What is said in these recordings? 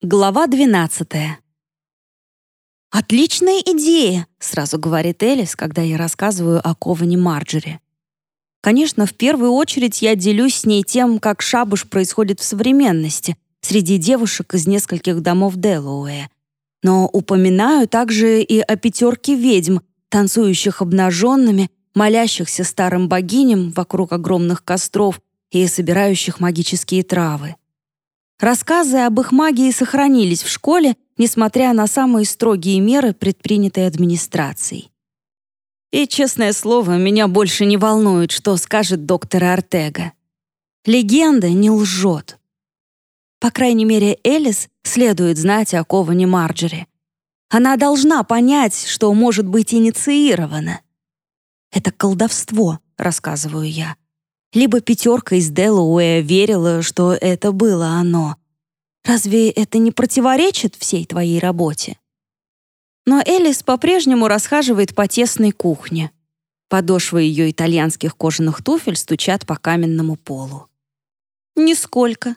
Глава 12. «Отличная идея!» — сразу говорит Элис, когда я рассказываю о Коване Марджери. Конечно, в первую очередь я делюсь с ней тем, как шабуш происходит в современности, среди девушек из нескольких домов Делуэя. Но упоминаю также и о пятерке ведьм, танцующих обнаженными, молящихся старым богиням вокруг огромных костров и собирающих магические травы. Рассказы об их магии сохранились в школе, несмотря на самые строгие меры, предпринятые администрацией. И, честное слово, меня больше не волнует, что скажет доктор Артега. Легенда не лжет. По крайней мере, Элис следует знать о Коване Марджери. Она должна понять, что может быть инициирована. «Это колдовство», — рассказываю я либо пятерка из Делауэя верила, что это было оно. Разве это не противоречит всей твоей работе? Но Элис по-прежнему расхаживает по тесной кухне. Подошвы ее итальянских кожаных туфель стучат по каменному полу. Нисколько.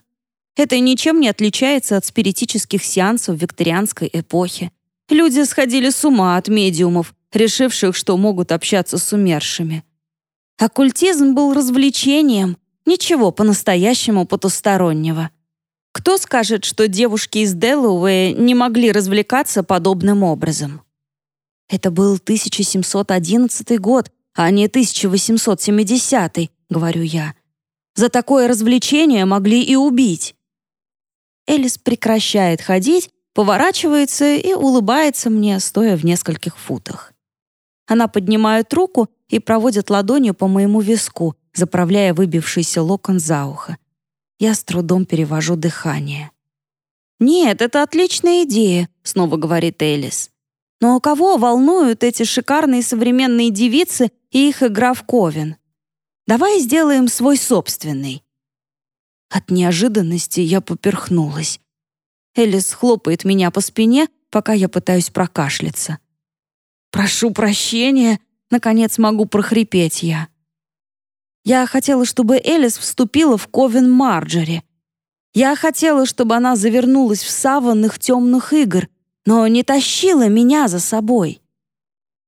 Это ничем не отличается от спиритических сеансов викторианской эпохи. Люди сходили с ума от медиумов, решивших, что могут общаться с умершими. Оккультизм был развлечением, ничего по-настоящему потустороннего. Кто скажет, что девушки из Делуэя не могли развлекаться подобным образом? Это был 1711 год, а не 1870, говорю я. За такое развлечение могли и убить. Элис прекращает ходить, поворачивается и улыбается мне, стоя в нескольких футах. Она поднимает руку и проводит ладонью по моему виску, заправляя выбившийся локон за ухо. Я с трудом перевожу дыхание. «Нет, это отличная идея», — снова говорит Элис. «Но кого волнуют эти шикарные современные девицы и их игра в ковен? Давай сделаем свой собственный». От неожиданности я поперхнулась. Элис хлопает меня по спине, пока я пытаюсь прокашляться. «Прошу прощения», Наконец могу прохрипеть я. Я хотела, чтобы Элис вступила в Ковен Марджери. Я хотела, чтобы она завернулась в саван их темных игр, но не тащила меня за собой.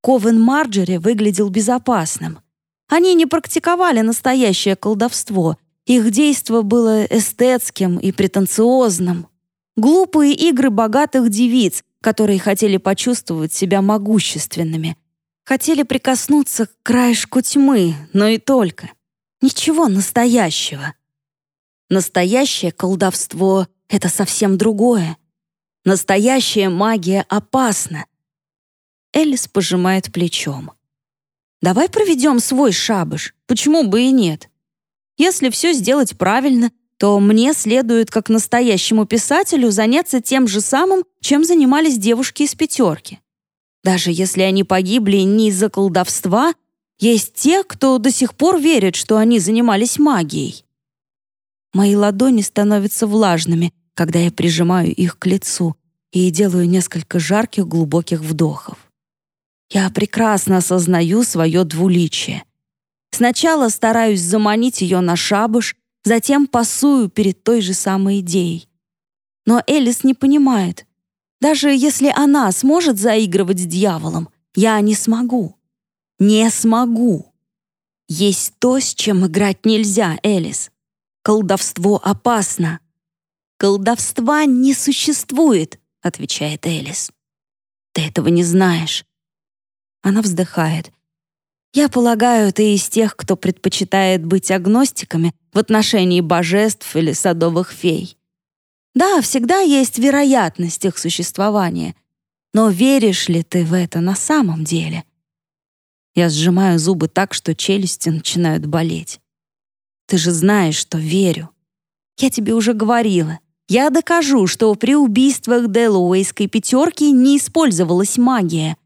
Ковен Марджери выглядел безопасным. Они не практиковали настоящее колдовство. Их действо было эстетским и претенциозным. Глупые игры богатых девиц, которые хотели почувствовать себя могущественными, Хотели прикоснуться к краешку тьмы, но и только. Ничего настоящего. Настоящее колдовство — это совсем другое. Настоящая магия опасна. Элис пожимает плечом. «Давай проведем свой шабаш, почему бы и нет? Если все сделать правильно, то мне следует, как настоящему писателю, заняться тем же самым, чем занимались девушки из пятерки. Даже если они погибли не из-за колдовства, есть те, кто до сих пор верит, что они занимались магией. Мои ладони становятся влажными, когда я прижимаю их к лицу и делаю несколько жарких глубоких вдохов. Я прекрасно осознаю свое двуличие. Сначала стараюсь заманить ее на шабуш, затем пасую перед той же самой идеей. Но Элис не понимает — даже если она сможет заигрывать с дьяволом, я не смогу. Не смогу. Есть то, с чем играть нельзя, Элис. Колдовство опасно. Колдовства не существует, отвечает Элис. Ты этого не знаешь. Она вздыхает. Я полагаю, ты из тех, кто предпочитает быть агностиками в отношении божеств или садовых фей. Да, всегда есть вероятность их существования. Но веришь ли ты в это на самом деле? Я сжимаю зубы так, что челюсти начинают болеть. Ты же знаешь, что верю. Я тебе уже говорила. Я докажу, что при убийствах Делуэйской пятерки не использовалась магия.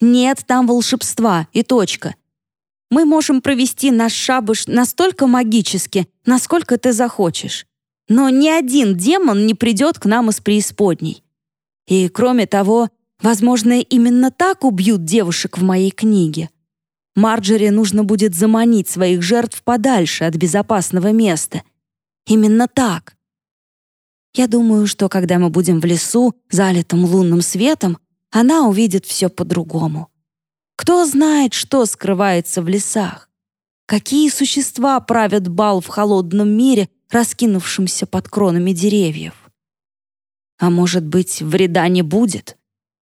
Нет там волшебства и точка. Мы можем провести наш шабыш настолько магически, насколько ты захочешь. Но ни один демон не придет к нам из преисподней. И, кроме того, возможно, именно так убьют девушек в моей книге. Марджери нужно будет заманить своих жертв подальше от безопасного места. Именно так. Я думаю, что когда мы будем в лесу, залитым лунным светом, она увидит все по-другому. Кто знает, что скрывается в лесах? Какие существа правят бал в холодном мире, раскинувшемся под кронами деревьев? А может быть, вреда не будет?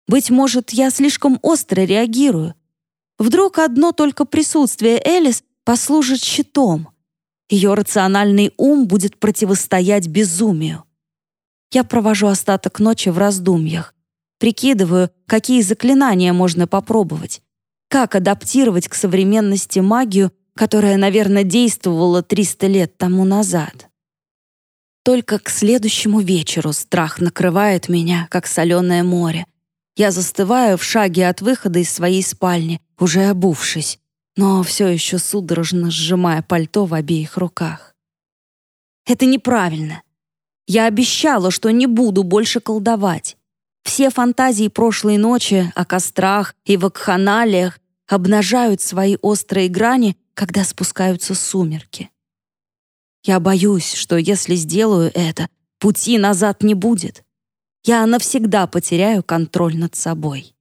Быть может, я слишком остро реагирую. Вдруг одно только присутствие Элис послужит щитом. Ее рациональный ум будет противостоять безумию. Я провожу остаток ночи в раздумьях. Прикидываю, какие заклинания можно попробовать. Как адаптировать к современности магию, которая, наверное, действовала 300 лет тому назад. Только к следующему вечеру страх накрывает меня, как соленое море. Я застываю в шаге от выхода из своей спальни, уже обувшись, но все еще судорожно сжимая пальто в обеих руках. Это неправильно. Я обещала, что не буду больше колдовать. Все фантазии прошлой ночи о кострах и вакханалиях обнажают свои острые грани, когда спускаются сумерки. Я боюсь, что если сделаю это, пути назад не будет. Я навсегда потеряю контроль над собой.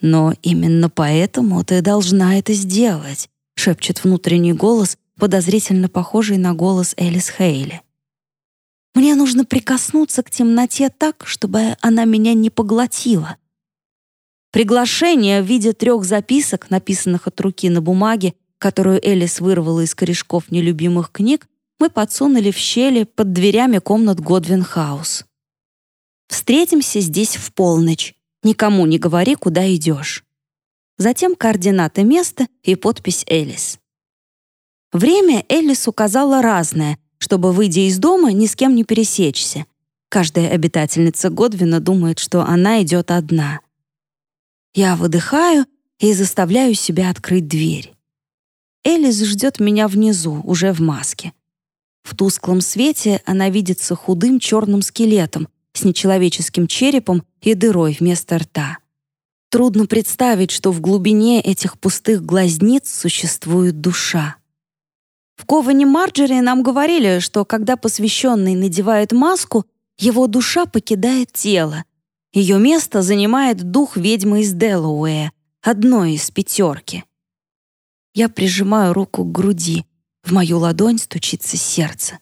Но именно поэтому ты должна это сделать, шепчет внутренний голос, подозрительно похожий на голос Элис Хейли. Мне нужно прикоснуться к темноте так, чтобы она меня не поглотила. Приглашение в виде трех записок, написанных от руки на бумаге, которую Элис вырвала из корешков нелюбимых книг, мы подсунули в щели под дверями комнат Годвин Хаус. «Встретимся здесь в полночь. Никому не говори, куда идешь». Затем координаты места и подпись Элис. Время Элис указала разное, чтобы, выйдя из дома, ни с кем не пересечься. Каждая обитательница Годвина думает, что она идет одна. Я выдыхаю и заставляю себя открыть дверь. Элис ждет меня внизу, уже в маске. В тусклом свете она видится худым черным скелетом с нечеловеческим черепом и дырой вместо рта. Трудно представить, что в глубине этих пустых глазниц существует душа. В Коване Марджери нам говорили, что когда посвященный надевает маску, его душа покидает тело. Ее место занимает дух ведьмы из Делауэя, одной из пятерки. Я прижимаю руку к груди. В мою ладонь стучится сердце.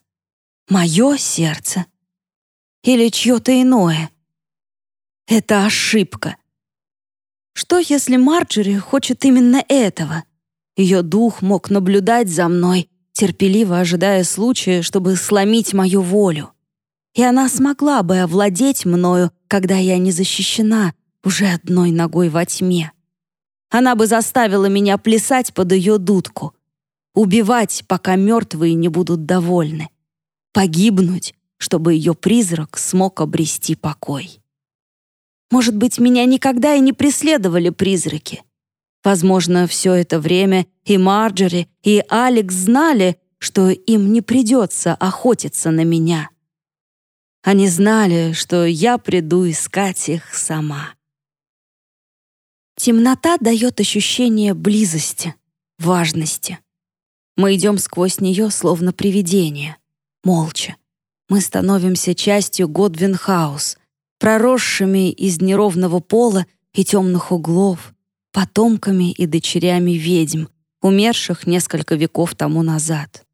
Мое сердце. Или чье-то иное. Это ошибка. Что, если Марджери хочет именно этого? Ее дух мог наблюдать за мной, терпеливо ожидая случая, чтобы сломить мою волю. И она смогла бы овладеть мною, когда я не защищена, уже одной ногой во тьме. Она бы заставила меня плясать под ее дудку, убивать, пока мертвые не будут довольны, погибнуть, чтобы ее призрак смог обрести покой. Может быть, меня никогда и не преследовали призраки. Возможно, все это время и Марджери, и Алекс знали, что им не придется охотиться на меня. Они знали, что я приду искать их сама. Темнота дает ощущение близости, важности. Мы идем сквозь нее, словно привидение, молча. Мы становимся частью Годвинхаус, проросшими из неровного пола и темных углов, потомками и дочерями ведьм, умерших несколько веков тому назад.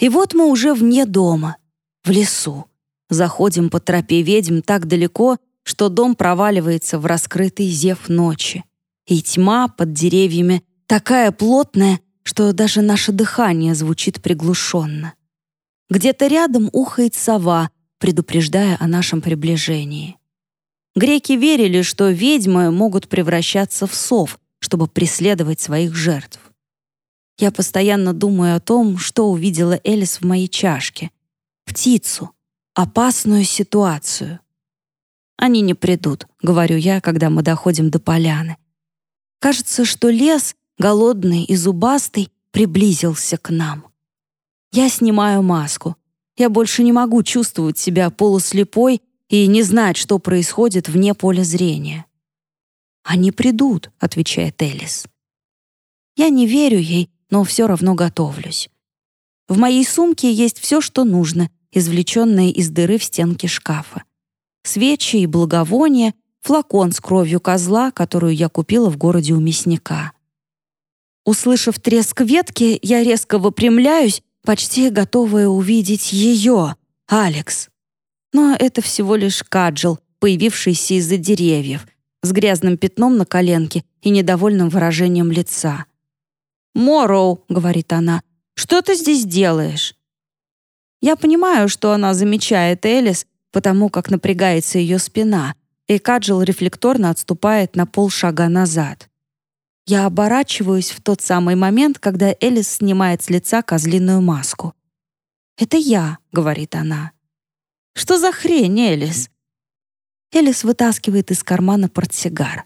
И вот мы уже вне дома, в лесу. Заходим по тропе ведьм так далеко, что дом проваливается в раскрытый зев ночи. И тьма под деревьями такая плотная, что даже наше дыхание звучит приглушенно. Где-то рядом ухает сова, предупреждая о нашем приближении. Греки верили, что ведьмы могут превращаться в сов, чтобы преследовать своих жертв. Я постоянно думаю о том, что увидела Элис в моей чашке. Птицу. Опасную ситуацию. Они не придут, говорю я, когда мы доходим до поляны. Кажется, что лес, голодный и зубастый, приблизился к нам. Я снимаю маску. Я больше не могу чувствовать себя полуслепой и не знать, что происходит вне поля зрения. «Они придут», — отвечает Элис. Я не верю ей, но все равно готовлюсь. В моей сумке есть все, что нужно, извлеченные из дыры в стенке шкафа. Свечи и благовония, флакон с кровью козла, которую я купила в городе у мясника. Услышав треск ветки, я резко выпрямляюсь, почти готовая увидеть ее, Алекс. Но это всего лишь каджел, появившийся из-за деревьев, с грязным пятном на коленке и недовольным выражением лица. «Морроу», — говорит она, — «что ты здесь делаешь?» Я понимаю, что она замечает Элис, потому как напрягается ее спина, и Каджел рефлекторно отступает на полшага назад. Я оборачиваюсь в тот самый момент, когда Элис снимает с лица козлиную маску. «Это я», — говорит она. «Что за хрень, Элис?» Элис вытаскивает из кармана портсигар.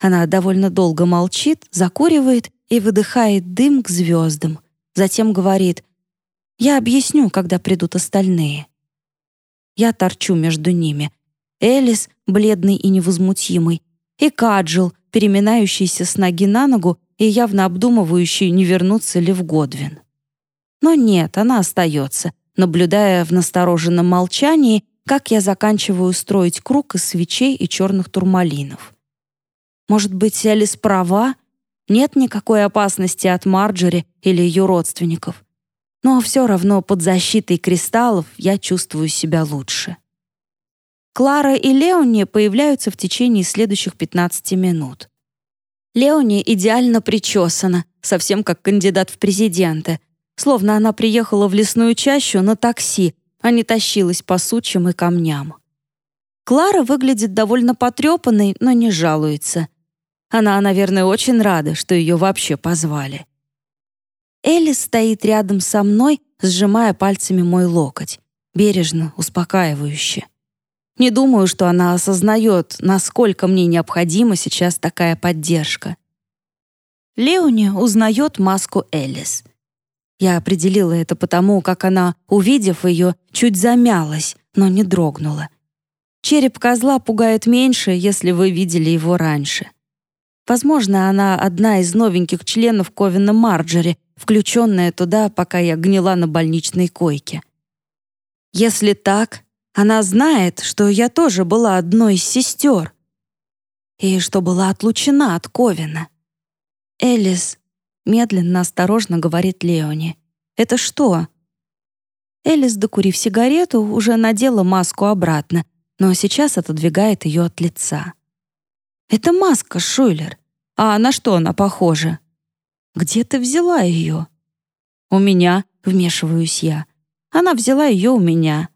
Она довольно долго молчит, закуривает и выдыхает дым к звездам. Затем говорит «Я объясню, когда придут остальные». Я торчу между ними. Элис, бледный и невозмутимый, и Каджил, переминающийся с ноги на ногу и явно обдумывающий, не вернуться ли в Годвин. Но нет, она остается, наблюдая в настороженном молчании, как я заканчиваю строить круг из свечей и черных турмалинов. Может быть, Элис права? Нет никакой опасности от Марджери или ее родственников. Но все равно под защитой кристаллов я чувствую себя лучше. Клара и Леони появляются в течение следующих 15 минут. Леони идеально причесана, совсем как кандидат в президенты, словно она приехала в лесную чащу на такси, а не тащилась по сучьям и камням. Клара выглядит довольно потрепанной, но не жалуется. Она, наверное, очень рада, что ее вообще позвали. Элли стоит рядом со мной, сжимая пальцами мой локоть, бережно, успокаивающе. Не думаю, что она осознает, насколько мне необходима сейчас такая поддержка. Леони узнает маску Элис. Я определила это потому, как она, увидев ее, чуть замялась, но не дрогнула. Череп козла пугает меньше, если вы видели его раньше. Возможно, она одна из новеньких членов Ковина Марджери, включенная туда, пока я гнила на больничной койке. Если так, она знает, что я тоже была одной из сестер и что была отлучена от Ковина. Элис медленно, осторожно говорит Леони. «Это что?» Элис, докурив сигарету, уже надела маску обратно, но сейчас отодвигает ее от лица. «Это маска, Шуйлер. А на что она похожа?» «Где ты взяла ее?» «У меня», — вмешиваюсь я. «Она взяла ее у меня.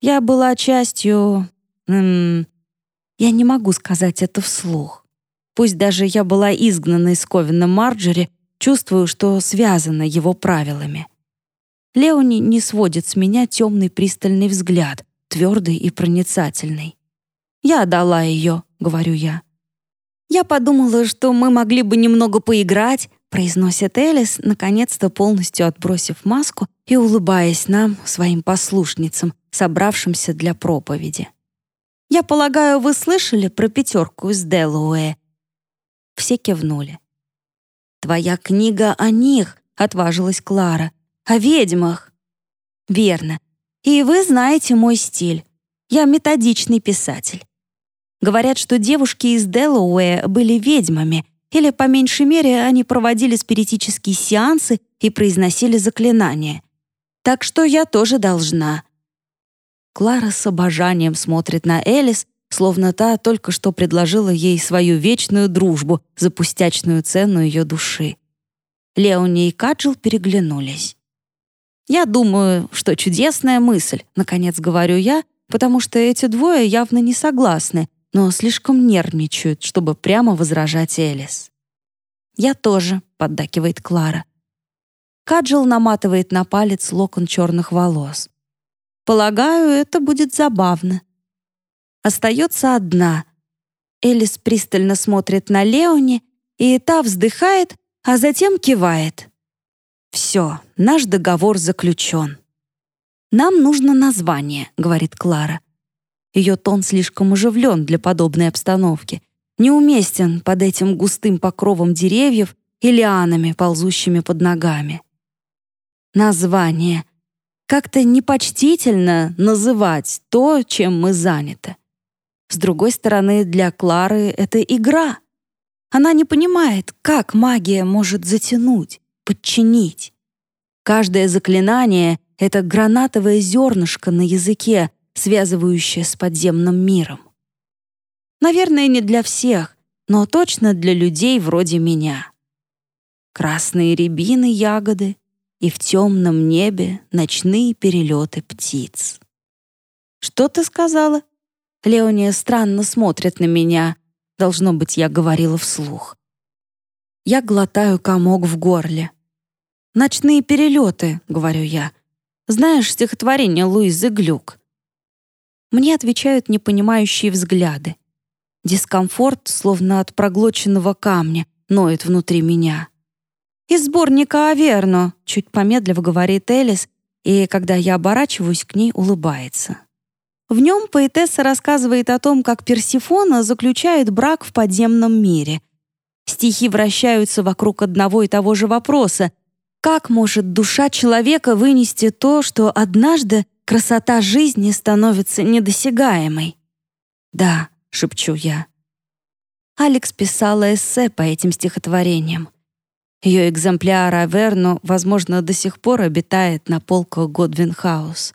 Я была частью... М я не могу сказать это вслух. Пусть даже я была изгнана из Ковина Марджери, чувствую, что связана его правилами. Леони не сводит с меня темный пристальный взгляд, твердый и проницательный. «Я дала ее», — говорю я. «Я подумала, что мы могли бы немного поиграть», произносит Элис, наконец-то полностью отбросив маску и улыбаясь нам, своим послушницам, собравшимся для проповеди. «Я полагаю, вы слышали про пятерку из Делуэ?» Все кивнули. «Твоя книга о них», — отважилась Клара. «О ведьмах». «Верно. И вы знаете мой стиль. Я методичный писатель. Говорят, что девушки из Делуэ были ведьмами, или, по меньшей мере, они проводили спиритические сеансы и произносили заклинания. Так что я тоже должна. Клара с обожанием смотрит на Элис, словно та только что предложила ей свою вечную дружбу за пустячную цену ее души. Леони и Каджил переглянулись. «Я думаю, что чудесная мысль», — наконец говорю я, потому что эти двое явно не согласны, но слишком нервничают, чтобы прямо возражать Элис. «Я тоже», — поддакивает Клара. Каджил наматывает на палец локон черных волос. Полагаю, это будет забавно. Остается одна. Элис пристально смотрит на Леони, и та вздыхает, а затем кивает. «Все, наш договор заключен». «Нам нужно название», — говорит Клара. Ее тон слишком оживлен для подобной обстановки, неуместен под этим густым покровом деревьев и лианами, ползущими под ногами. Название. Как-то непочтительно называть то, чем мы заняты. С другой стороны, для Клары это игра. Она не понимает, как магия может затянуть, подчинить. Каждое заклинание — это гранатовое зернышко на языке, связывающее с подземным миром. Наверное, не для всех, но точно для людей вроде меня. Красные рябины ягоды и в темном небе ночные перелеты птиц. «Что ты сказала?» Леония странно смотрит на меня. Должно быть, я говорила вслух. Я глотаю комок в горле. «Ночные перелеты», — говорю я. «Знаешь стихотворение Луизы Глюк?» Мне отвечают непонимающие взгляды. Дискомфорт, словно от проглоченного камня, ноет внутри меня. «Из сборника Аверно», — чуть помедлив говорит Элис, и, когда я оборачиваюсь к ней, улыбается. В нем поэтесса рассказывает о том, как Персифона заключает брак в подземном мире. Стихи вращаются вокруг одного и того же вопроса. Как может душа человека вынести то, что однажды красота жизни становится недосягаемой? «Да», — шепчу я. Алекс писала эссе по этим стихотворениям. Ее экземпляр Аверно, возможно, до сих пор обитает на полках Годвинхаус.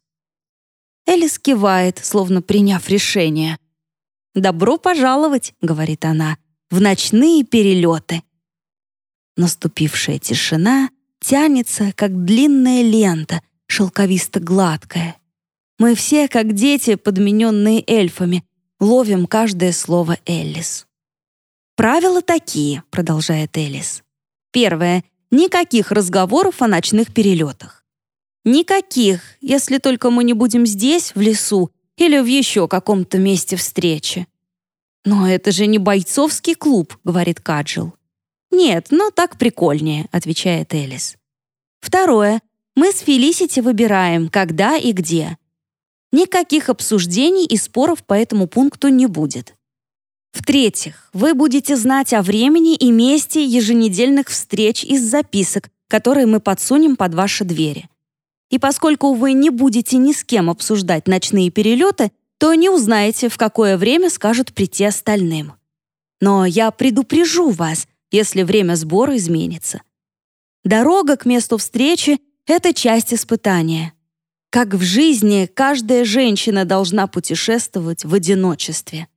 Элис кивает, словно приняв решение. «Добро пожаловать», — говорит она, — «в ночные перелеты». Наступившая тишина тянется, как длинная лента, шелковисто-гладкая. Мы все, как дети, подмененные эльфами, ловим каждое слово Эллис. «Правила такие», — продолжает Элис. «Первое. Никаких разговоров о ночных перелетах. Никаких, если только мы не будем здесь, в лесу, или в еще каком-то месте встречи. «Но это же не бойцовский клуб», — говорит Каджил. «Нет, но так прикольнее», — отвечает Элис. Второе. Мы с Фелисити выбираем, когда и где. Никаких обсуждений и споров по этому пункту не будет. В-третьих, вы будете знать о времени и месте еженедельных встреч из записок, которые мы подсунем под ваши двери. И поскольку вы не будете ни с кем обсуждать ночные перелеты, то не узнаете, в какое время скажут прийти остальным. Но я предупрежу вас, если время сбора изменится. Дорога к месту встречи — это часть испытания. Как в жизни, каждая женщина должна путешествовать в одиночестве.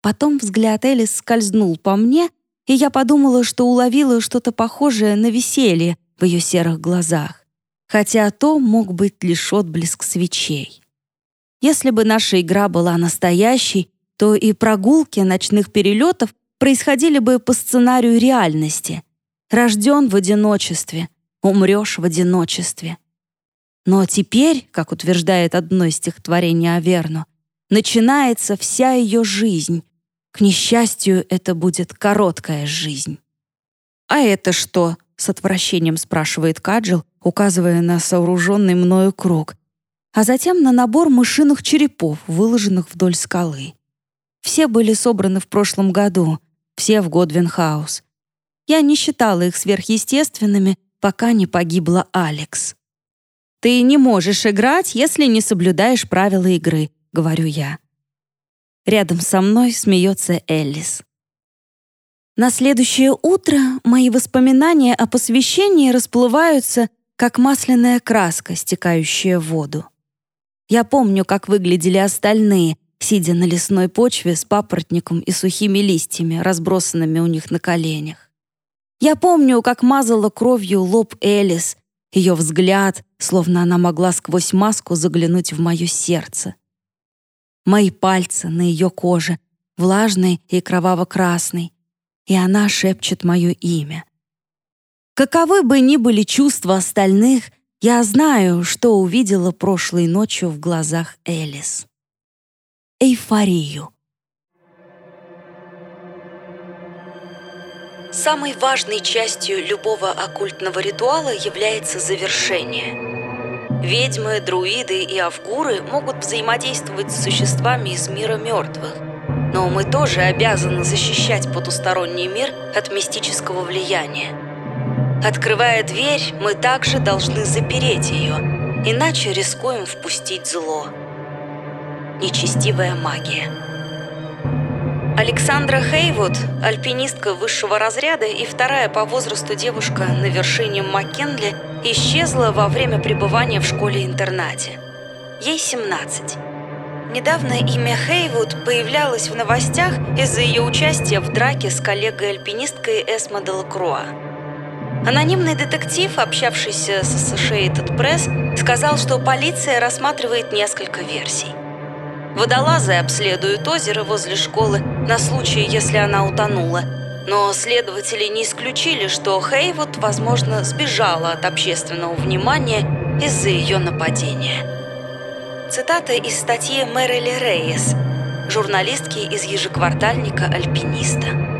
Потом взгляд Элис скользнул по мне, и я подумала, что уловила что-то похожее на веселье в ее серых глазах хотя то мог быть лишь отблеск свечей. Если бы наша игра была настоящей, то и прогулки ночных перелетов происходили бы по сценарию реальности. Рожден в одиночестве, умрешь в одиночестве. Но теперь, как утверждает одно из стихотворений Аверно, начинается вся ее жизнь. К несчастью, это будет короткая жизнь. «А это что?» — с отвращением спрашивает Каджил, указывая на сооруженный мною круг, а затем на набор мышиных черепов, выложенных вдоль скалы. Все были собраны в прошлом году, все в Годвинхаус. Я не считала их сверхъестественными, пока не погибла Алекс. «Ты не можешь играть, если не соблюдаешь правила игры», — говорю я. Рядом со мной смеется Эллис. На следующее утро мои воспоминания о посвящении расплываются как масляная краска, стекающая в воду. Я помню, как выглядели остальные, сидя на лесной почве с папоротником и сухими листьями, разбросанными у них на коленях. Я помню, как мазала кровью лоб Элис, ее взгляд, словно она могла сквозь маску заглянуть в мое сердце. Мои пальцы на ее коже, влажный и кроваво-красный, и она шепчет мое имя. Каковы бы ни были чувства остальных, я знаю, что увидела прошлой ночью в глазах Элис. Эйфорию. Самой важной частью любого оккультного ритуала является завершение. Ведьмы, друиды и авгуры могут взаимодействовать с существами из мира мертвых, но мы тоже обязаны защищать потусторонний мир от мистического влияния. Открывая дверь, мы также должны запереть ее, иначе рискуем впустить зло. Нечестивая магия. Александра Хейвуд, альпинистка высшего разряда и вторая по возрасту девушка на вершине Маккенли, исчезла во время пребывания в школе-интернате. Ей 17. Недавно имя Хейвуд появлялось в новостях из-за ее участия в драке с коллегой-альпинисткой Эсмо Делакруа. Анонимный детектив, общавшийся с Associated Press, сказал, что полиция рассматривает несколько версий. Водолазы обследуют озеро возле школы на случай, если она утонула. Но следователи не исключили, что Хейвуд, возможно, сбежала от общественного внимания из-за ее нападения. Цитата из статьи Мэрили Рейес, журналистки из ежеквартальника «Альпиниста».